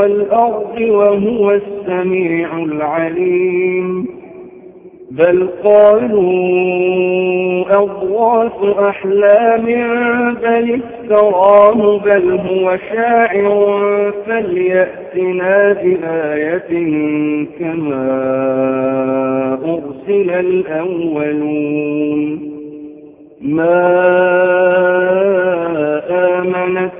والأرض وهو السميع العليم. بل قالوا أضواث أحلام بل افتراه بل هو شاعر فليأتنا بآية كما أرسل الأولون. ما آمنت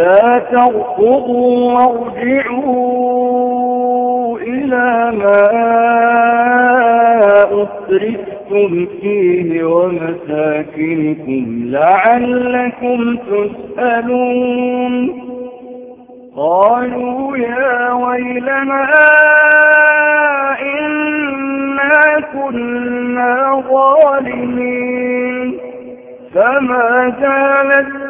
لا تركضوا وارجعوا إلى ما أسرفتم فيه ومساكنكم لعلكم تسألون. قالوا يا ويلنا إنا كنا ظالمين. فما زالت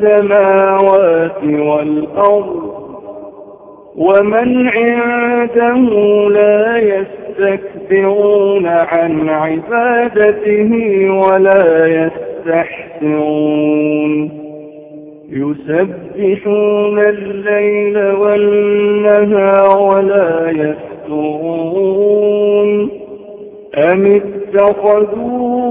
السماوات والأرض ومن عنده لا يستكبرون عن عبادته ولا يستحسرون. يسبحون الليل والنهار ولا يفترون. أم اتخذوا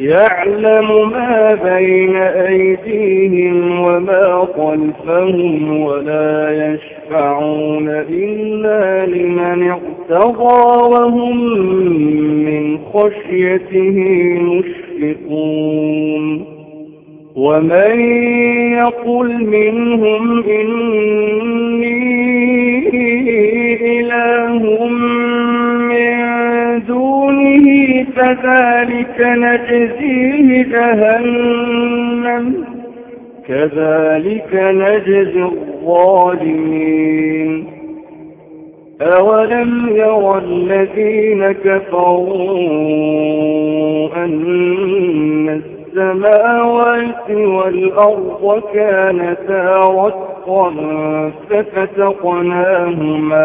يعلم ما بين أيديهم وما خلفهم ولا يشفعون إلا لمن ارتضى وهم من خشيته مشفقون. ومن يقل منهم إني فذلك نجزيه جهنم كذلك نجزي الظالمين. أولم يرى الذين كفروا أن السماوات والأرض كانتا رتقا ففتقناهما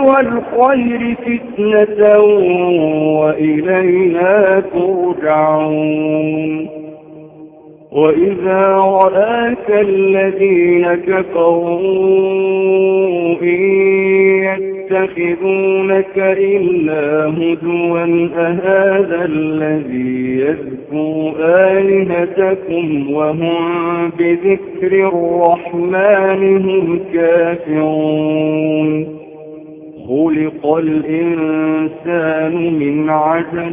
والخير فتنة وإلينا ترجعون. وإذا رآك الذين كفروا إن يتخذونك إلا هدوا أهذا الذي يذكو آلهتكم وهم بذكر الرحمن هم كافرون خلق الإنسان من عجل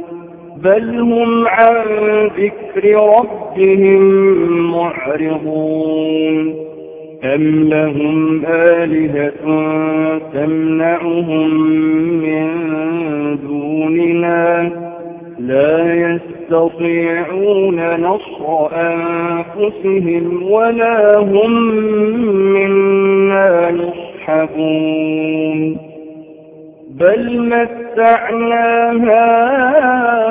بل هم عن ذكر ربهم معرضون أم لهم آلهة تمنعهم من دوننا لا يستطيعون نصر أنفسهم ولا هم منا يصحبون بل متعنا هؤلاء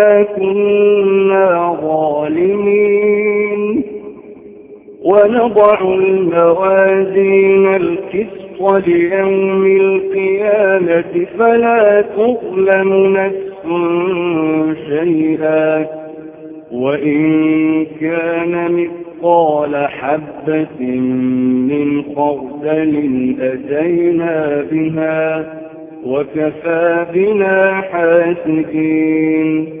ونضع الموازين الكسر ليوم القيامة فلا تظلم نفس شيئا. وإن كان مثقال حبة من خردل أتينا بها وكفى بنا حاسدين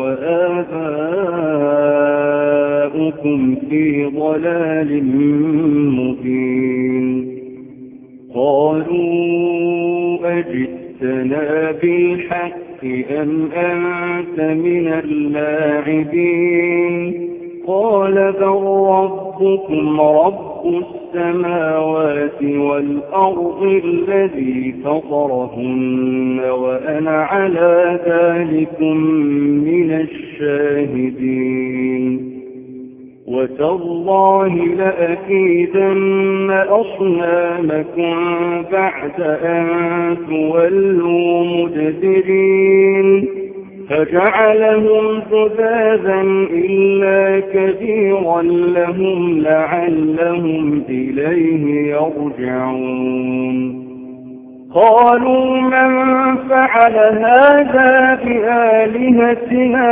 وآباؤكم في ضلال مبين. قالوا أجئتنا بالحق أم أنت من اللاعبين؟ قال بل ربكم رب السماوات والأرض الذي فطرهن وأنا على ذلك من الشاهدين. وتالله لأكيدن أصنامكم بعد أن تولوا مدبرين. فجعلهم جذاذا إلا كثيرا لهم لعلهم إليه يرجعون. قالوا من فعل هذا بآلهتنا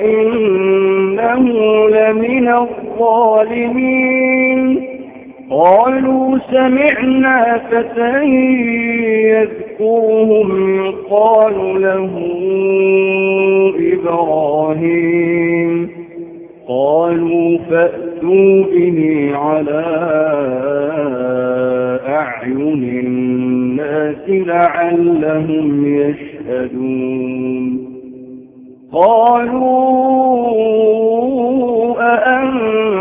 إنه لمن الظالمين؟ قالوا سمعنا فتى يذكرهم يقال له إبراهيم. قالوا فأتوا به على أعين الناس لعلهم يشهدون. قالوا أأنت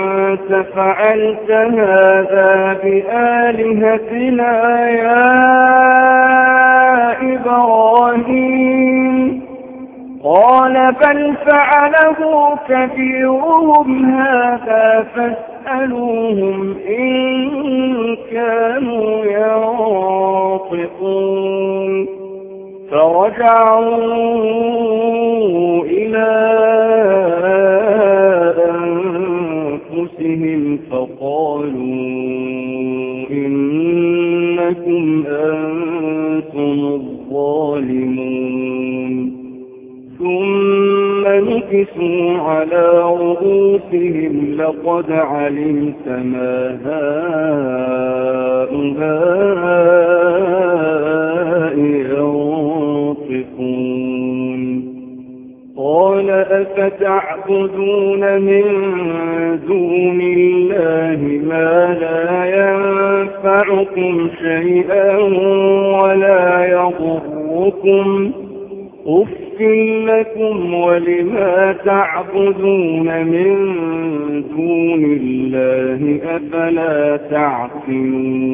فعلت هذا بآلهتنا يا إبراهيم. قال بل فعله كبيرهم هذا فاسألوهم إن كانوا ينطقون. فرجعوا إلى فقالوا إنكم أنتم الظالمون. ثم نكسوا على رؤوسهم لقد علمت ما هؤلاء قال أفتعبدون من دون الله ما لا ينفعكم شيئا ولا يضركم؟ أف لكم ولما تعبدون من دون الله أفلا تعقلون؟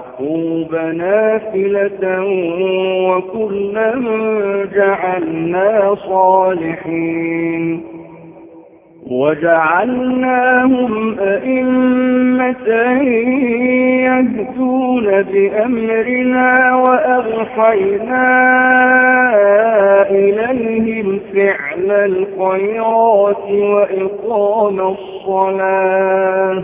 نافلة وكلا جعلنا صالحين وجعلناهم أئمة يهدون بأمرنا وأغحينا إليهم فعل الخيرات وإقام الصلاة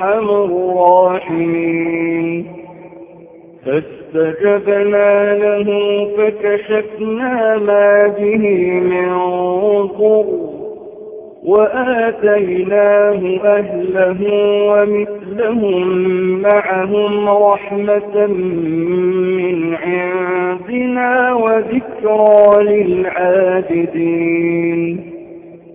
أرحم الراحمين. فاستجبنا له فكشفنا ما به من ضر وآتيناه أهله ومثلهم معهم رحمة من عندنا وذكرى للعابدين.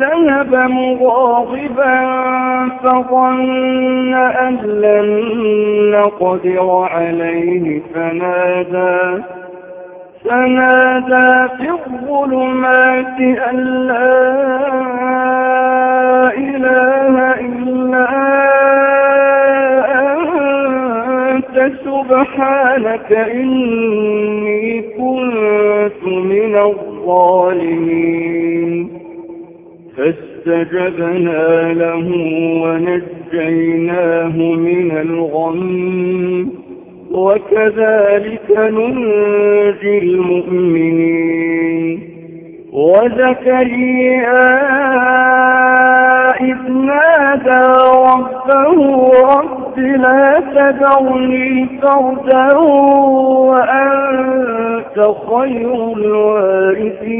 ذهب مغاضبا فظن أن لن نقدر عليه فنادى فنادى في الظلمات أن لا إله إلا أنت سبحانك إني كنت من الظالمين. فاستجبنا له ونجيناه من الغم. وكذلك ننجي المؤمنين. وزكريا إذ نادى ربه رب لا تذرني فردا وأنت خير الوارثين.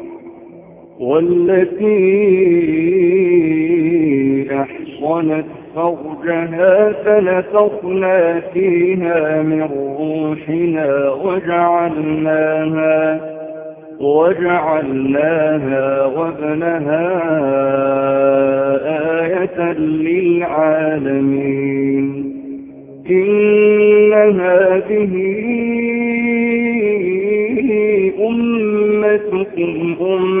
والتي أحصنت فرجها فنفخنا فيها من روحنا وجعلناها وجعلناها وابنها آية للعالمين. إن هذه أمتكم أمة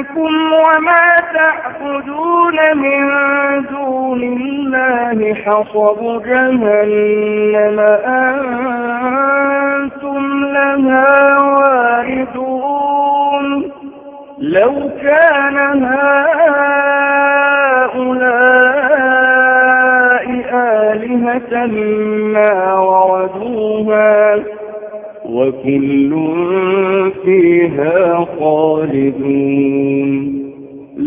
إنكم وما تعبدون من دون الله حصب جهنم أنتم لها واردون لو كان هؤلاء آلهة ما وردوها وكل فيها خالدون